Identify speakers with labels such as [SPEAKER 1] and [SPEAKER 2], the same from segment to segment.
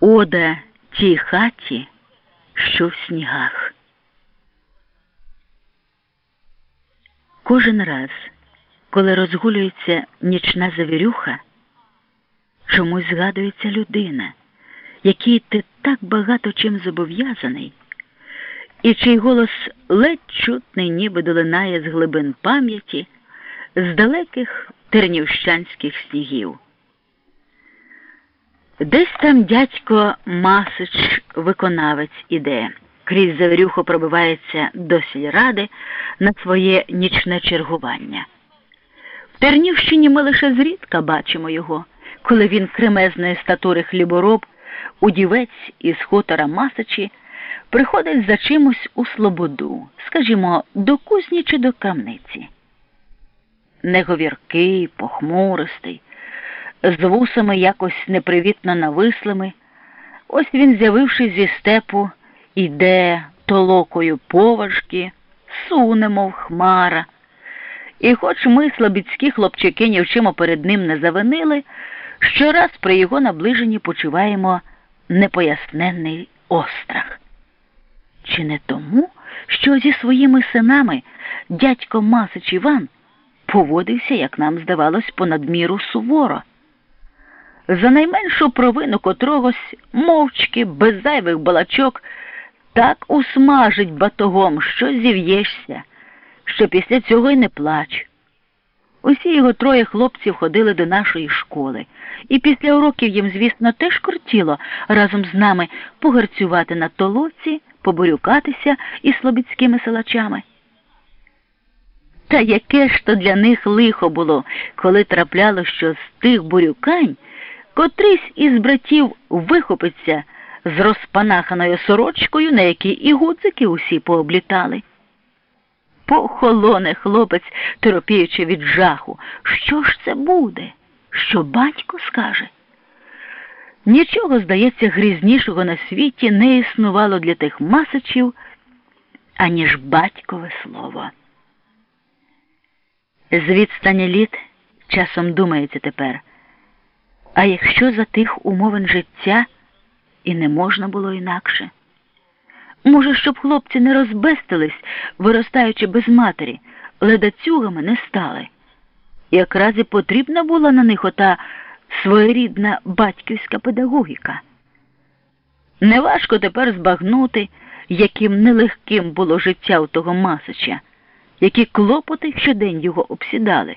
[SPEAKER 1] Ода тій хаті, що в снігах. Кожен раз, коли розгулюється нічна завірюха, чомусь згадується людина, якій ти так багато чим зобов'язаний, і чий голос ледь чутний, ніби долинає з глибин пам'яті, з далеких тернівщанських снігів. Десь там дядько Масич, виконавець іде, крізь завірюху пробивається до сільради на своє нічне чергування. В Тернівщині ми лише зрідка бачимо його, коли він кремезної статури хлібороб, удівець із хутора Масичі, приходить за чимось у слободу, скажімо, до кузні чи до крамниці. Неговіркий, похмуристий з вусами якось непривітно навислими. Ось він, з'явившись зі степу, іде толокою поважки, суне, мов хмара. І хоч ми, слабіцькі хлопчики, ні в чому перед ним не завинили, щораз при його наближенні почуваємо непоясненний острах. Чи не тому, що зі своїми синами дядько Масич Іван поводився, як нам здавалось, понад міру суворо? За найменшу провину котрогось мовчки, без зайвих балачок, так усмажить батогом, що зів'єшся, що після цього й не плач. Усі його троє хлопців ходили до нашої школи, і після уроків їм, звісно, теж кортіло разом з нами погарцювати на толоці, поборюкатися із слобідськими силачами. Та яке ж то для них лихо було, коли трапляло, що з тих бурюкань котрийсь із братів вихопиться з розпанаханою сорочкою, на якій і гудзики усі пооблітали. Похолоне хлопець, торопіючи від жаху. Що ж це буде? Що батько скаже? Нічого, здається, грізнішого на світі не існувало для тих масичів, аніж батькове слово. З відстані літ часом думається тепер. А якщо за тих умовин життя і не можна було інакше? Може, щоб хлопці не розбестились, виростаючи без матері, ледацюгами не стали. Якраз і потрібна була на них ота своєрідна батьківська педагогіка. Неважко тепер збагнути, яким нелегким було життя у того Масича, які клопоти щодень його обсідали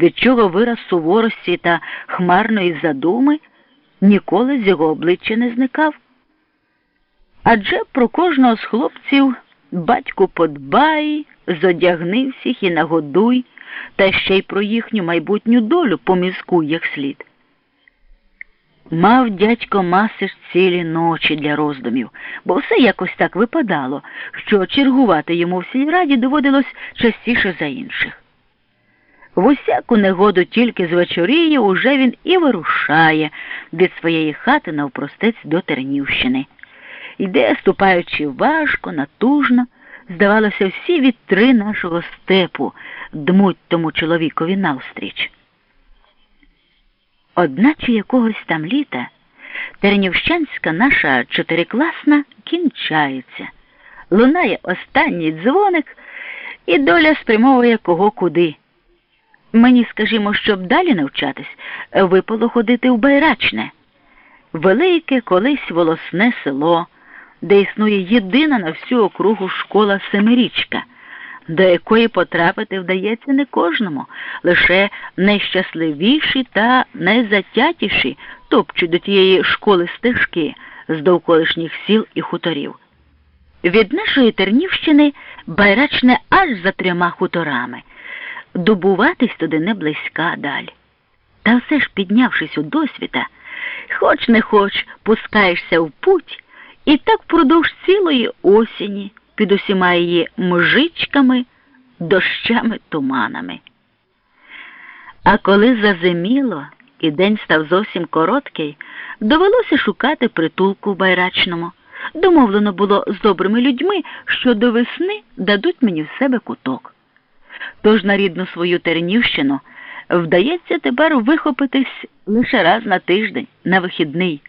[SPEAKER 1] від чого вираз суворості та хмарної задуми ніколи з його обличчя не зникав. Адже про кожного з хлопців батько подбай, зодягни всіх і нагодуй, та ще й про їхню майбутню долю помізкуй як слід. Мав дядько Масиш цілі ночі для роздумів, бо все якось так випадало, що чергувати йому в сільраді доводилось частіше за інших. В усяку негоду тільки з вечоріє уже він і вирушає від своєї хати навпростець до Тернівщини. Йде, ступаючи важко, натужно, здавалося, всі вітри нашого степу дмуть тому чоловікові навстріч. Одначе якогось там літа Тернівщанська наша чотирикласна кінчається. Лунає останній дзвоник, і доля спрямовує кого куди. Мені, скажімо, щоб далі навчатись, випало ходити в Байрачне, велике колись волосне село, де існує єдина на всю округу школа Семирічка, до якої потрапити вдається не кожному, лише найщасливіші та найзатятіші топчуть до тієї школи стежки з довколишніх сіл і хуторів. Від нашої Тернівщини Байрачне аж за трьома хуторами добуватись туди не близька даль. Та все ж, піднявшись у досвіта, хоч не хоч пускаєшся в путь і так впродовж цілої осені під усіма її мжичками, дощами, туманами. А коли зазиміло і день став зовсім короткий, довелося шукати притулку в байрачному. Домовлено було з добрими людьми, що до весни дадуть мені в себе куток. Тож на рідну свою Тернівщину вдається тепер вихопитись лише раз на тиждень на вихідний.